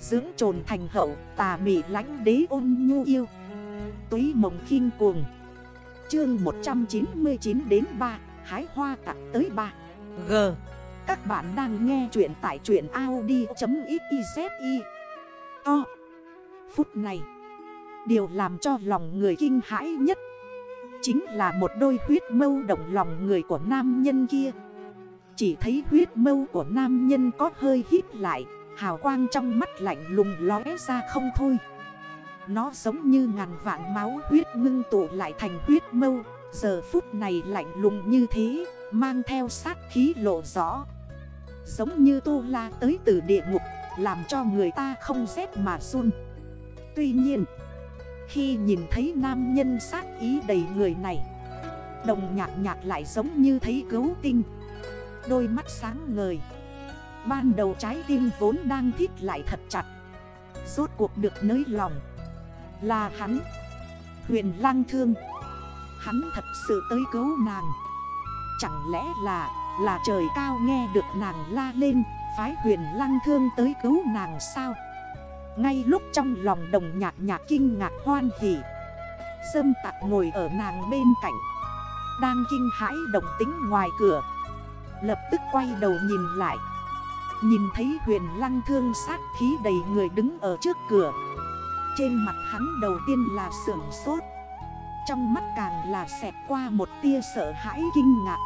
Dưỡng trồn thành hậu, tà mị lánh đế ôn nhu yêu. Túy mộng khinh cuồng. Chương 199 đến 3 Hái hoa tặng tới 3 G. Các bạn đang nghe chuyện tại chuyện Audi.xyz To Phút này, Điều làm cho lòng người kinh hãi nhất Chính là một đôi huyết mâu động lòng người của nam nhân kia. Chỉ thấy huyết mâu của nam nhân có hơi hít lại Hào quang trong mắt lạnh lùng lóe ra không thôi. Nó giống như ngàn vạn máu huyết ngưng tụ lại thành huyết mâu. Giờ phút này lạnh lùng như thế, Mang theo sát khí lộ rõ. Giống như tu la tới từ địa ngục, Làm cho người ta không rét mà run. Tuy nhiên, Khi nhìn thấy nam nhân sát ý đầy người này, Đồng nhạc nhạc lại giống như thấy gấu tinh. Đôi mắt sáng ngời. Ban đầu trái tim vốn đang thít lại thật chặt. Rốt cuộc được nới lòng Là hắn. Huyền lang thương. Hắn thật sự tới cứu nàng. Chẳng lẽ là Là trời cao nghe được nàng la lên, Phái huyền Lang thương tới cứu nàng sao? Ngay lúc trong lòng đồng nhạc nhạc kinh ngạc hoan hỉ, Dâm Tạc ngồi ở nàng bên cạnh. Đang kinh hãi đồng tính ngoài cửa. Lập tức quay đầu nhìn lại. Nhìn thấy huyền lăng thương sát khí đầy người đứng ở trước cửa. Trên mặt hắn đầu tiên là sưởng sốt. Trong mắt càng là xẹt qua một tia sợ hãi kinh ngạc.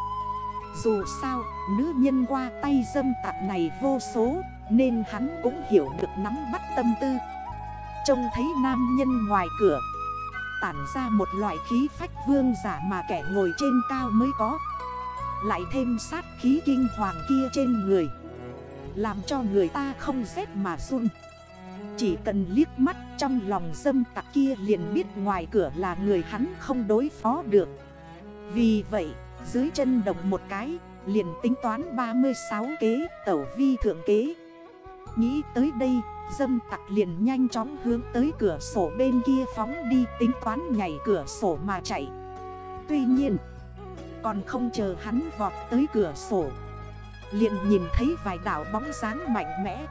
Dù sao, nữ nhân qua tay dâm tạp này vô số Nên hắn cũng hiểu được nắm bắt tâm tư. Trông thấy nam nhân ngoài cửa Tản ra một loại khí phách vương giả mà kẻ ngồi trên cao mới có. Lại thêm sát khí kinh hoàng kia trên người làm cho người ta không rét mà run. Chỉ cần liếc mắt trong lòng dâm tặc kia liền biết ngoài cửa là người hắn không đối phó được. Vì vậy, dưới chân động một cái, liền tính toán 36 kế, tẩu vi thượng kế. Nghĩ tới đây, dâm tặc liền nhanh chóng hướng tới cửa sổ bên kia phóng đi, tính toán nhảy cửa sổ mà chạy. Tuy nhiên, còn không chờ hắn vọt tới cửa sổ liền nhìn thấy vài đảo bóng dáng mạnh mẽ.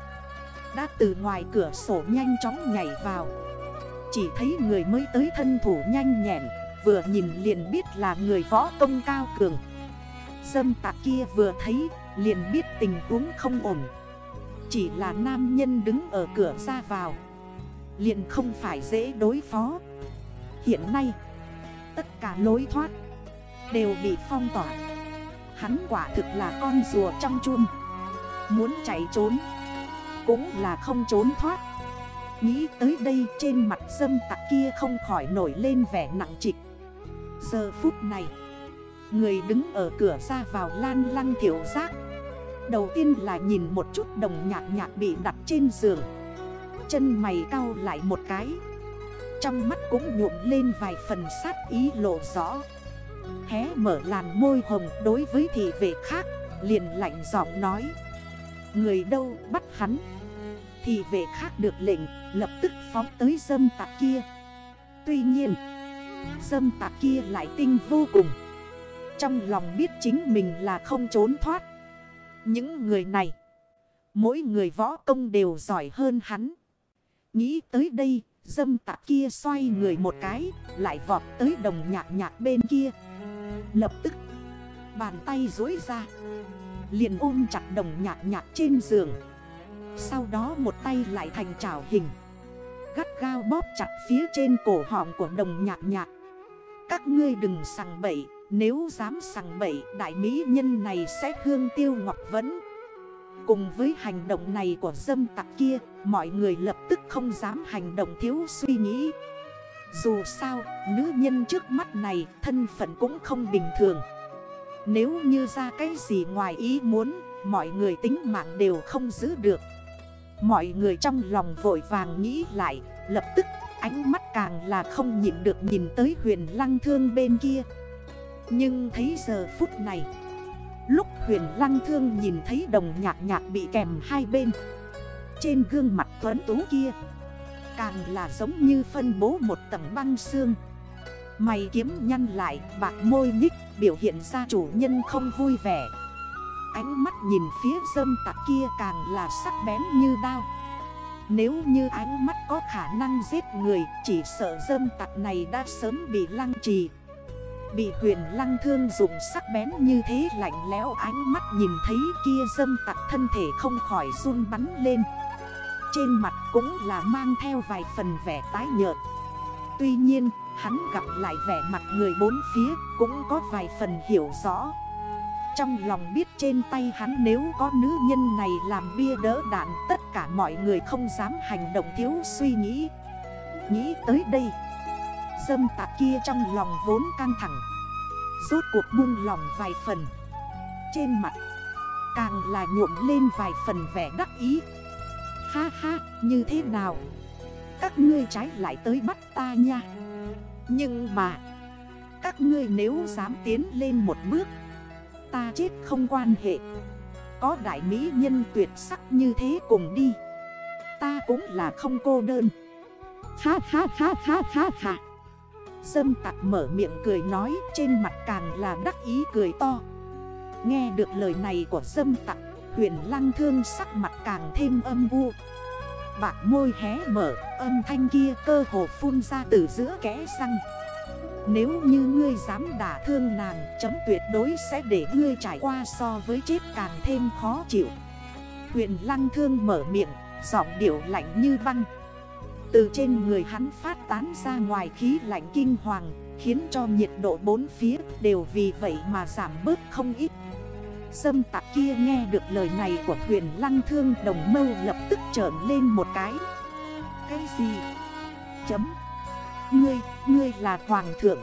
Đã từ ngoài cửa sổ nhanh chóng nhảy vào. Chỉ thấy người mới tới thân thủ nhanh nhẹn, Vừa nhìn liền biết là người võ công cao cường. Dâm tạc kia vừa thấy, liền biết tình huống không ổn. Chỉ là nam nhân đứng ở cửa ra vào. Liền không phải dễ đối phó. Hiện nay, Tất cả lối thoát Đều bị phong tỏa. Hắn quả thực là con rùa trong chun Muốn chạy trốn. Cũng là không trốn thoát. Nghĩ tới đây trên mặt dâm tặc kia không khỏi nổi lên vẻ nặng trịch. Giờ phút này, Người đứng ở cửa ra vào lan lăng thiểu giác. Đầu tiên là nhìn một chút đồng nhạc nhạc bị đặt trên giường. Chân mày cau lại một cái. Trong mắt cũng nhuộm lên vài phần sát ý lộ rõ. Hé, mở làn môi hồng đối với thị vệ khác, Liền lạnh giọng nói. Người đâu bắt hắn? Thị vệ khác được lệnh, Lập tức phóng tới dâm tạc kia. Tuy nhiên, Dâm tạc kia lại tinh vô cùng. Trong lòng biết chính mình là không trốn thoát. Những người này, Mỗi người võ công đều giỏi hơn hắn. Nghĩ tới đây, Dâm tạc kia xoay người một cái, Lại vọt tới đồng nhạc nhạc bên kia. Lập tức, Bàn tay dối ra, Liền ôm chặt đồng nhạc nhạc trên giường. Sau đó một tay lại thành trảo hình, Gắt gao bóp chặt phía trên cổ họng của đồng nhạc nhạc. Các ngươi đừng sằng bậy, Nếu dám sằng bậy, Đại mỹ nhân này sẽ hương tiêu ngọc vấn. Cùng với hành động này của dâm tặc kia, Mọi người lập tức không dám hành động thiếu suy nghĩ dù sao, nữ nhân trước mắt này thân phận cũng không bình thường. Nếu như ra cái gì ngoài ý muốn Mọi người tính mạng đều không giữ được. Mọi người trong lòng vội vàng nghĩ lại Lập tức ánh mắt càng là không nhịn được nhìn tới huyền lăng thương bên kia. Nhưng thấy giờ phút này Lúc huyền lăng thương nhìn thấy đồng nhạc nhạc bị kèm hai bên Trên gương mặt tuấn tú kia Càng là giống như phân bố một tầng băng xương. Mày kiếm nhăn lại, bạc môi nhích, biểu hiện ra chủ nhân không vui vẻ. Ánh mắt nhìn phía dâm tạc kia càng là sắc bén như đao. Nếu như ánh mắt có khả năng giết người, Chỉ sợ dâm tặc này đã sớm bị lăng trì. Bị huyền lăng thương dùng sắc bén như thế lạnh lẽo ánh mắt nhìn thấy kia dâm tặc thân thể không khỏi run bắn lên. Trên mặt cũng là mang theo vài phần vẻ tái nhợt. Tuy nhiên, hắn gặp lại vẻ mặt người bốn phía cũng có vài phần hiểu rõ. Trong lòng biết trên tay hắn nếu có nữ nhân này làm bia đỡ đạn, Tất cả mọi người không dám hành động thiếu suy nghĩ. Nghĩ tới đây, Dâm tạc kia trong lòng vốn căng thẳng, Rốt cuộc buông lòng vài phần. Trên mặt, Càng là nhuộm lên vài phần vẻ đắc ý. Ha ha, như thế nào? Các ngươi trái lại tới bắt ta nha. Nhưng mà, Các ngươi nếu dám tiến lên một bước, Ta chết không quan hệ. Có đại mỹ nhân tuyệt sắc như thế cùng đi. Ta cũng là không cô đơn. Ha ha ha ha ha ha. Dâm tặc mở miệng cười nói, trên mặt càng là đắc ý cười to. Nghe được lời này của dâm tặc Huyền lăng thương sắc mặt càng thêm âm u. Bạc môi hé mở, âm thanh kia cơ hồ phun ra từ giữa kẽ răng. Nếu như ngươi dám đả thương nàng, Chấm tuyệt đối sẽ để ngươi trải qua so với chết càng thêm khó chịu. Huyền lăng thương mở miệng, Giọng điệu lạnh như băng. Từ trên người hắn phát tán ra ngoài khí lạnh kinh hoàng, Khiến cho nhiệt độ bốn phía đều vì vậy mà giảm bớt không ít. Sâm tạc kia nghe được lời này của huyền lăng thương đồng mâu lập tức trởn lên một cái. Cái gì? Chấm. Ngươi, ngươi là hoàng thượng.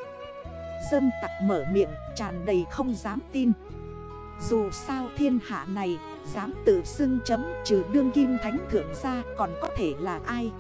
Sâm tặc mở miệng tràn đầy không dám tin. Dù sao thiên hạ này Dám tự xưng chấm trừ đương kim thánh thượng ra còn có thể là ai?